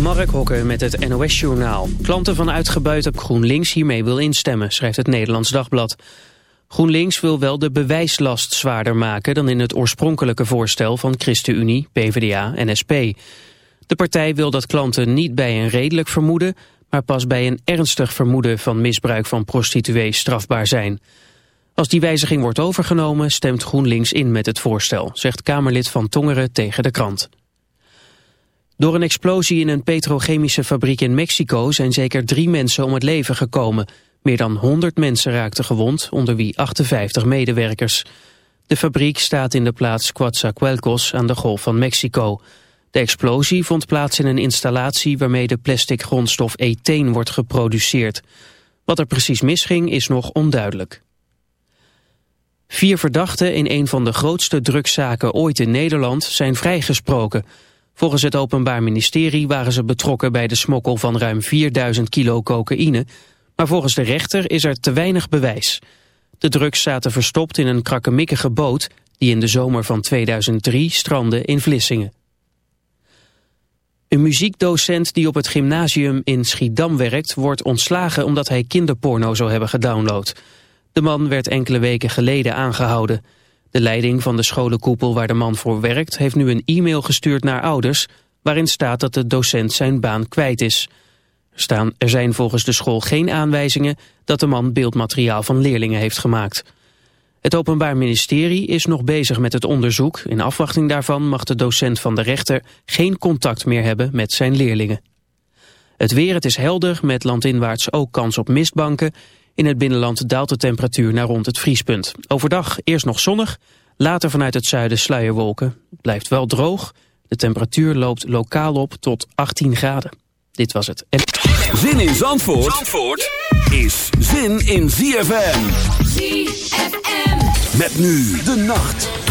Mark Hokker met het NOS-journaal. Klanten van uitgebuit op GroenLinks hiermee wil instemmen, schrijft het Nederlands Dagblad. GroenLinks wil wel de bewijslast zwaarder maken dan in het oorspronkelijke voorstel van ChristenUnie, PvdA en SP. De partij wil dat klanten niet bij een redelijk vermoeden, maar pas bij een ernstig vermoeden van misbruik van prostituees strafbaar zijn. Als die wijziging wordt overgenomen, stemt GroenLinks in met het voorstel, zegt Kamerlid van Tongeren tegen de krant. Door een explosie in een petrochemische fabriek in Mexico zijn zeker drie mensen om het leven gekomen. Meer dan 100 mensen raakten gewond, onder wie 58 medewerkers. De fabriek staat in de plaats Coatzacoalcos aan de Golf van Mexico. De explosie vond plaats in een installatie waarmee de plastic grondstof etheen wordt geproduceerd. Wat er precies misging is nog onduidelijk. Vier verdachten in een van de grootste drugszaken ooit in Nederland zijn vrijgesproken. Volgens het Openbaar Ministerie waren ze betrokken bij de smokkel van ruim 4000 kilo cocaïne, maar volgens de rechter is er te weinig bewijs. De drugs zaten verstopt in een krakkemikkige boot die in de zomer van 2003 strandde in Vlissingen. Een muziekdocent die op het gymnasium in Schiedam werkt... wordt ontslagen omdat hij kinderporno zou hebben gedownload. De man werd enkele weken geleden aangehouden. De leiding van de scholenkoepel waar de man voor werkt... heeft nu een e-mail gestuurd naar ouders... waarin staat dat de docent zijn baan kwijt is. Er, staan, er zijn volgens de school geen aanwijzingen... dat de man beeldmateriaal van leerlingen heeft gemaakt. Het Openbaar Ministerie is nog bezig met het onderzoek. In afwachting daarvan mag de docent van de rechter... geen contact meer hebben met zijn leerlingen. Het weer, het is helder, met landinwaarts ook kans op mistbanken... In het binnenland daalt de temperatuur naar rond het vriespunt. Overdag eerst nog zonnig, later vanuit het zuiden sluierwolken. Het blijft wel droog. De temperatuur loopt lokaal op tot 18 graden. Dit was het. Zin in Zandvoort, Zandvoort is zin in ZFM. ZFM. Met nu de nacht.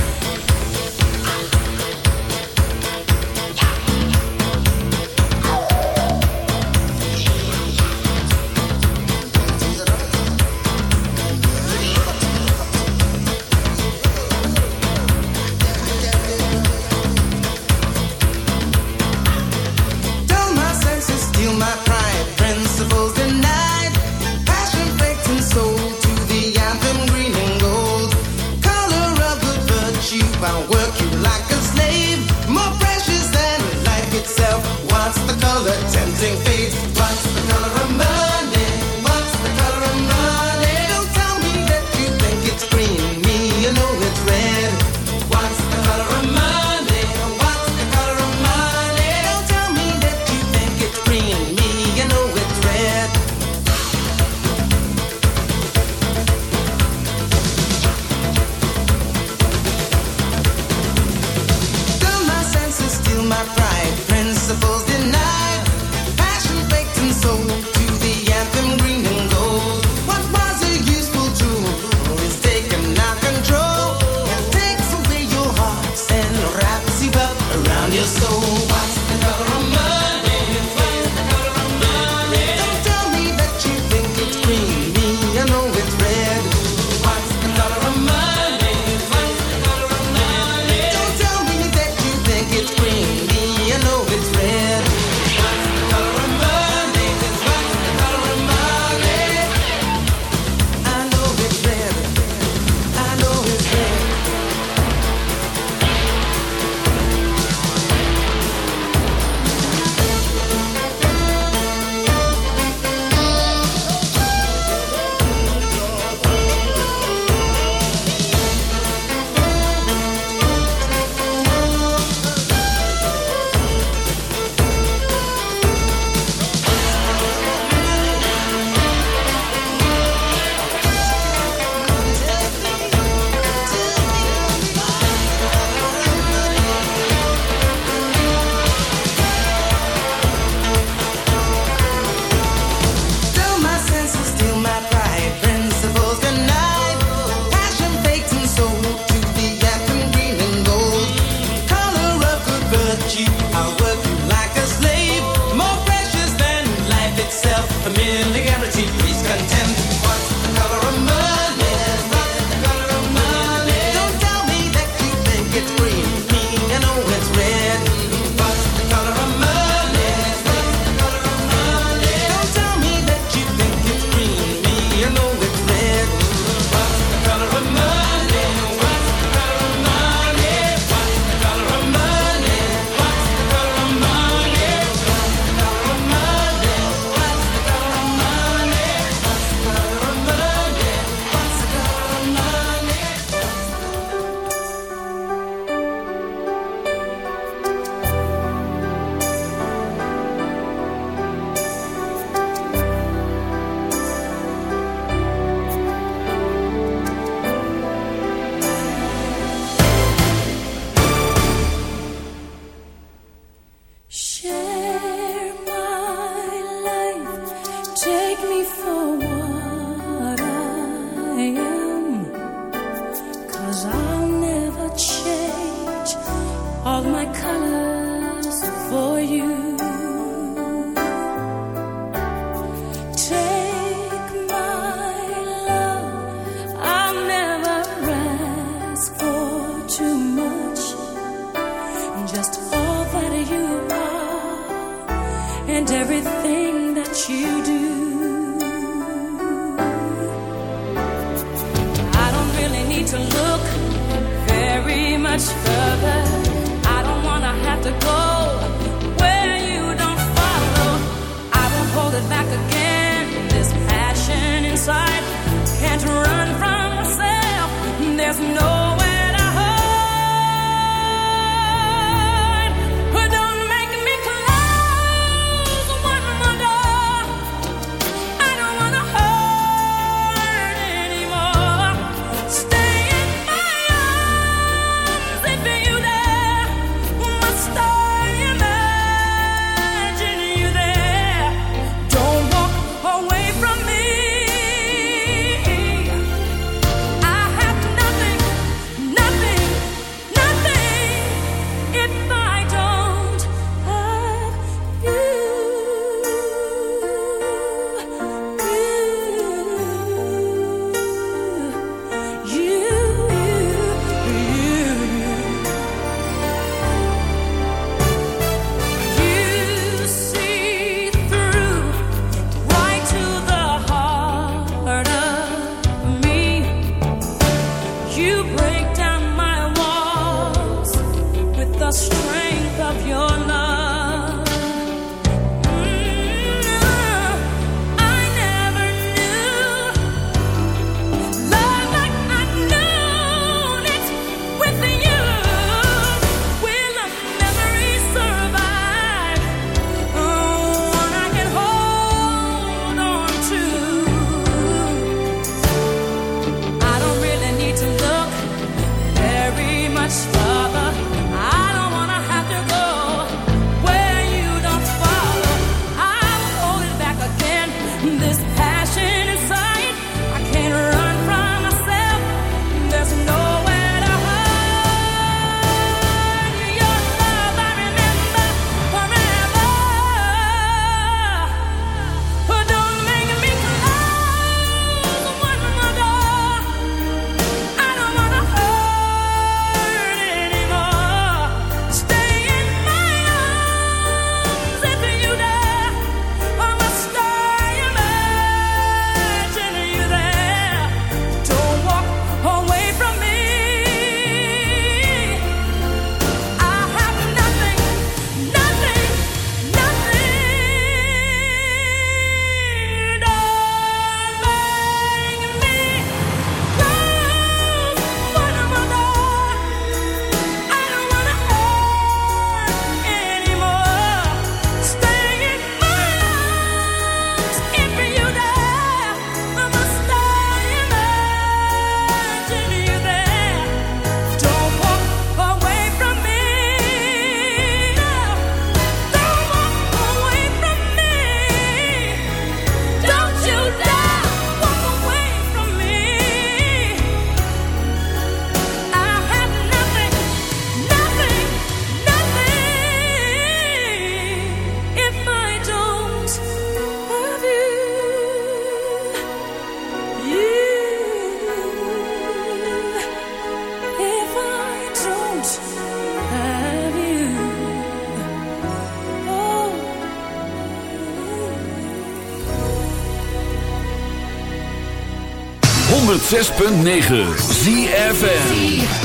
106.9 ZFN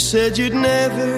Said you'd never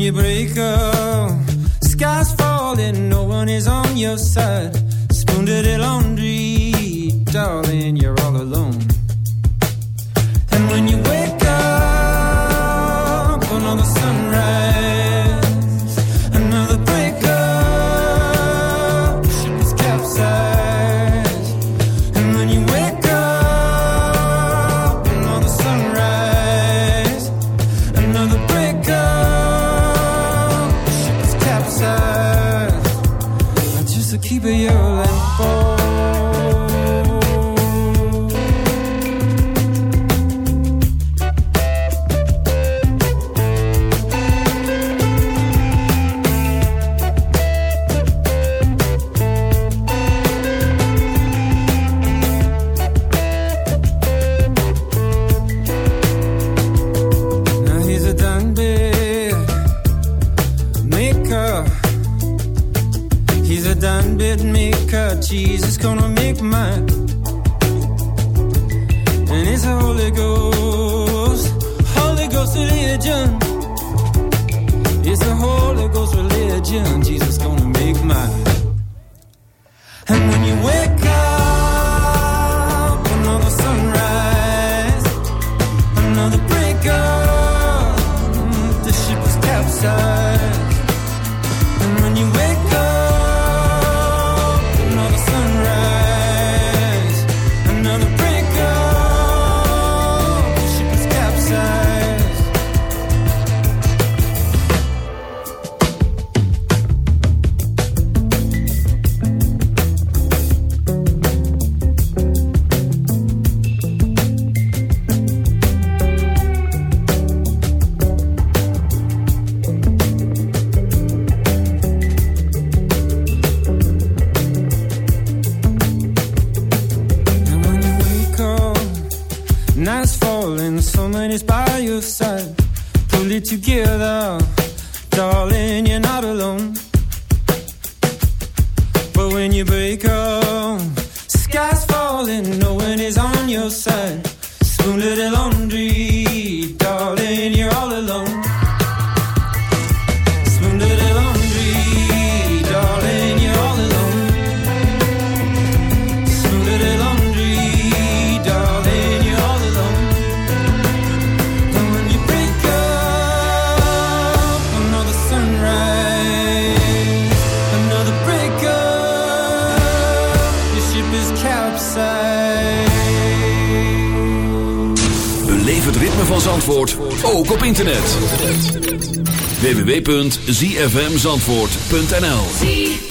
you break up. Sky's falling, no one is on your side. Spoon dirty laundry, darling, you're zfmzandvoort.nl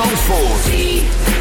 Zandvoort.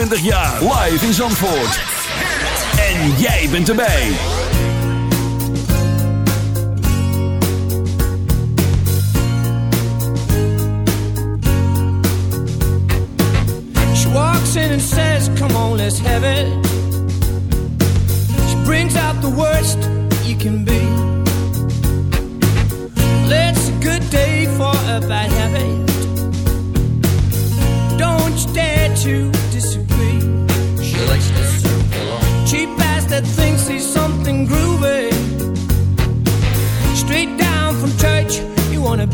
25 jaar. Live in Zandvoort. En jij bent erbij. She walks in and says, come on, let's have it. She brings out the worst you can be. Let's a good day for a bad habit. Don't you dare to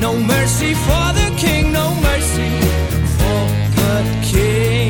no mercy for the king, no mercy for the king.